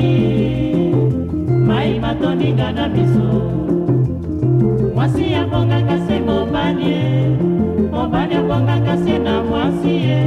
mami mai batoninga na biso mwasi abongaka se mobali mobali abongaka se na mwasi ye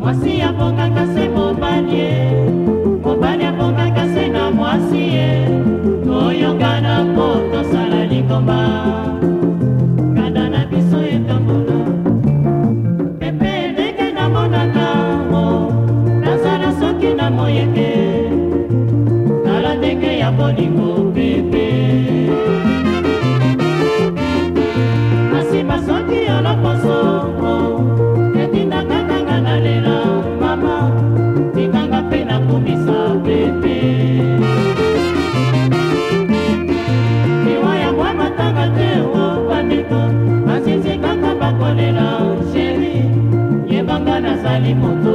mwasi abongaka se mobali mobali abongaka nakolela sheri yebanga nazali moto